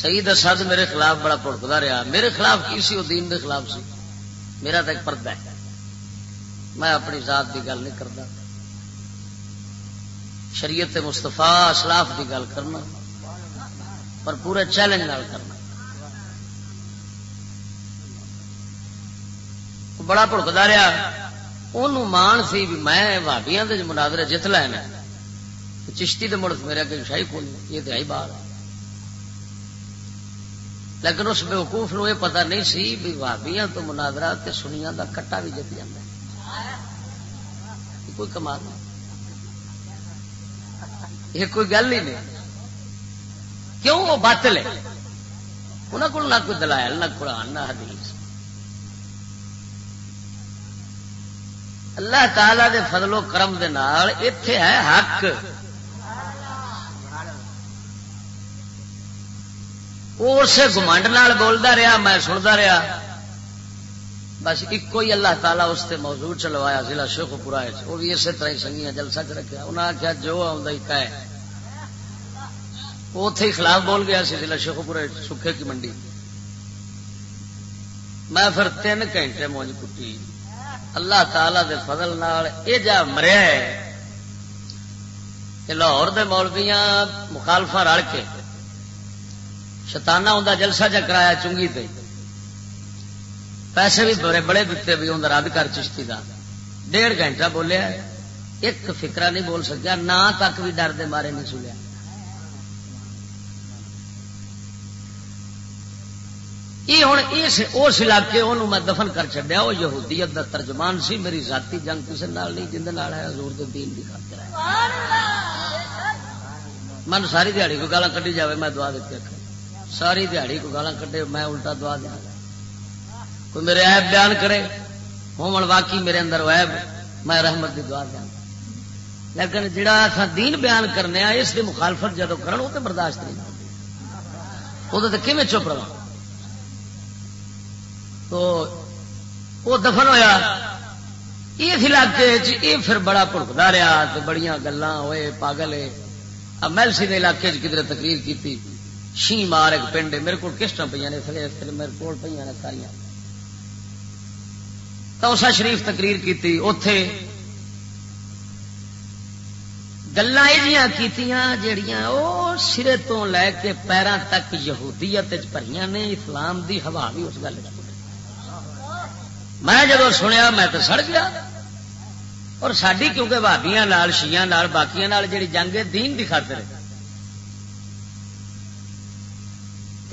سعید اسد میرے خلاف بڑا پڑکتا رہا۔ میرے خلاف کی سی؟ وہ دین دے خلاف سی۔ میرا تو ایک پردہ ہے۔ میں اپنی ذات کی گل نہیں کرتا شریعت مستفا اسلاف کی گل کرنا۔ پر پورے چیلنج نال کرنا۔ بڑا پڑکتا رہا۔ ان مان سی بھی میں بھابیا کے مناظرے جت لینا چشتی دے مڑ میرے اگے شاہی کھول یہ تو بار لیکن اس بےوقوف نو یہ پتا نہیں سی بھی بھابیا تو مناظرہ تے سنیا دا کٹا بھی جت جاتا کوئی کمال نہیں۔ یہ کوئی گل ہی نہیں۔ کیوں وہ باطل ہے؟ انہوں کو نہ کوئی دلائل، نہ قرآن، نہ حدیث۔ اللہ تعالی دے فضل و کرم دے نال ایتھے ہے حق۔ اسے گمنڈ بولتا رہا، میں سنتا رہا۔ بس ایک ہی اللہ تعالیٰ اس سے موضوع چلوایا، ضلع شوق پورا وہ بھی اسی طرح سنگیاں جلسہ چ رکھا انہیں آخیا جو آ وہ اتے ہی خلاف بول گیا سی ضلع شیخ پورے سکھے کی منڈی۔ میں پھر تین گھنٹے مونج کٹی۔ اللہ تعالی دے فضل نال یہ جا مریا ہے۔ لاہور دے مولویاں مخالفا رل کے شتانہ ہوں جلسہ جا کرایا چنگی تے۔ پیسے بھی بڑے بڑے دیتے بھی ہوں رد کر چشتی کا ڈیڑھ گھنٹہ بولیا ایک فکرا نہیں بول سکیا۔ نہ تک بھی ڈر دے مارے نہیں سنیا۔ یہ ہوں اس علاقے وہ میں دفن کر چڈیا وہ یہودیت دا ترجمان سی۔ میری ذاتی جنگ کسی نال نہیں جن ہے۔ حضور دے دین دی خاطر من ساری دیہڑی کو گالا کٹی جائے میں دعا دیتی ساری دیہڑی کو گالا کٹے میں الٹا دعا دیا۔ کوئی میرے ایب بیان کرے، ہومن واقعی میرے اندر ایب میں رحمت دی دعا دیا۔ لیکن جڑا اصا دین بیان کرنے اس کی مخالفت جدو کرن، وہ تو برداشت نہیں وہ تو کھے چپ رہا تو وہ دفن ہوا اس علاقے یہ پھر بڑا پڑکتا رہا تو بڑی گلا ہوئے، پاگل اب میلسی کے علاقے کدھر تقریر کی شی مار ایک پنڈ میرے کو کسٹا پہ نے تھلے میرے کو پہ نے ساری توسا شریف تقریر کی اتے گلا جڑیاں وہ سرے تو لے کے پیروں تک یہودیت پڑی نے، اسلام دی ہوا بھی اس گل میں جب سنیا، میں تو سڑ گیا۔ اور ساری کیونکہ بھابیا شیا باقی جی جنگ دین کی خاطر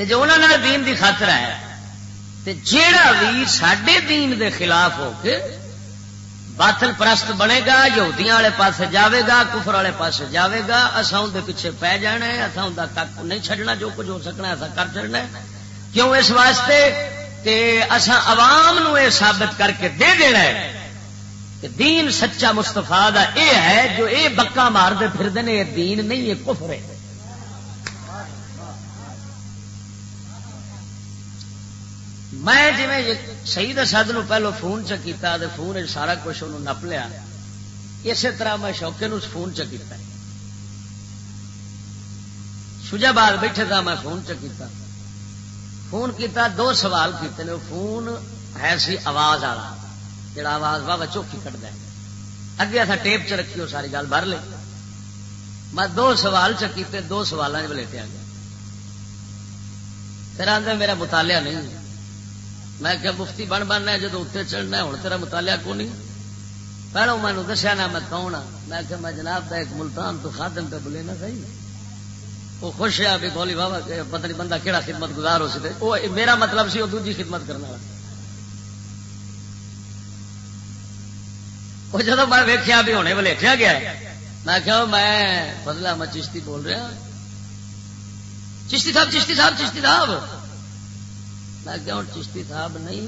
جو انہوں دین کی خاطر ہے جیڑا بھی سڈے دین دے خلاف ہو کے باطل پرست بنے گا، یہودیاں والے پاس جاوے گا، کفر والے پاس جاوے گا اصا اندر پیچھے پی جانا ہے اصا اندر نہیں چڈنا جو کچھ ہو سکنا ایسا کر چڑنا کیوں اس واسطے؟ کہ اسا عوام نو یہ ثابت کر کے دے دینا ہے کہ دین سچا مستفا اے ہے، جو اے بکا مارتے پھرتے ہیں یہ دین نہیں، یہ کفر ہے۔ میں جی شہید اسد نو پہلو فون چکیتا فون سارا کچھ انہوں نپ لیا، اسی طرح میں شوقے نو فون چکیتا شجا بال بیٹھے تھا، میں فون چکیتا فون کیتا، دو سوال کیتے نے، فون ہے سی آواز والا، جڑا آواز واہ چوکی کٹ دے اگے اصا ٹیپ چ رکھی وہ ساری گل بھر لی میں دو سوال چکیتے دو سوال ولیٹیا گیا۔ پھر آدھے میرا مطالعہ نہیں۔ میں کیا مفتی بن بننا جب اتنے چڑھنا ہوں تیرا مطالعہ کو نہیں؟ پہلو مینو دسیا نا میں کون ہوں میں کہ میں جناب کا ایک ملتان تو خادم پہ بولے نا صحیح۔ وہ خوش ہے بھی بولی بابا پتہ نہیں بندہ کہڑا خدمت گزار ہو سکے۔ وہ میرا مطلب سی، وہ دوجی خدمت کرنے والا۔ وہ جب میں ویکیا بھی ہونے ولیٹیا گیا میں کہ میں بدلا میں چشتی بول رہا ہاں۔ چشتی صاحب چشتی صاحب چشتی صاحب۔ میں کہ چشتی صاحب نہیں؟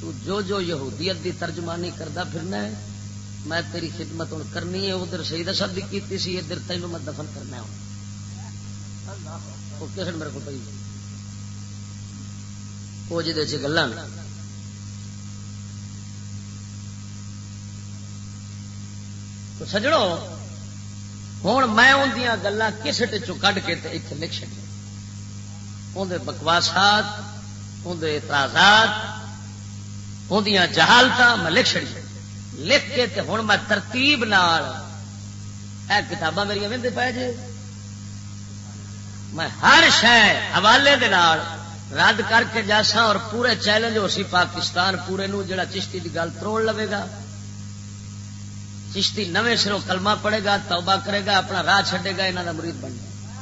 تو جو جو یہودیت دی ترجمانی کرتا پھرنا ہے، میں تیری خدمت ہوں کرنی ہے، ادھر شہید صاحب بھی کی ادھر تینوں میں دفن کرنا ہوں۔ میرے کو پی وہ جی گلا تو سجڑو ہوں میں اندیا گلا کسٹ چ کھ کے اتنے لکھ چکی اندر بکواسات اندر اعتراضات اندیاں جہالت میں لکھ چڑی لکھ کے تے ہوں میں ترتیب نال اے کتاباں میری وہدے پہ جی میں ہر شہ حوالے دے نال رد کر کے جاسا اور پورے چیلنج ہو سی پاکستان پورے نو جڑا چشتی کی گل تروڑ لوے گا۔ چشتی نویں سروں کلمہ پڑے گا، توبہ کرے گا، اپنا راہ چھڈے گا یہاں کا مرید بن گا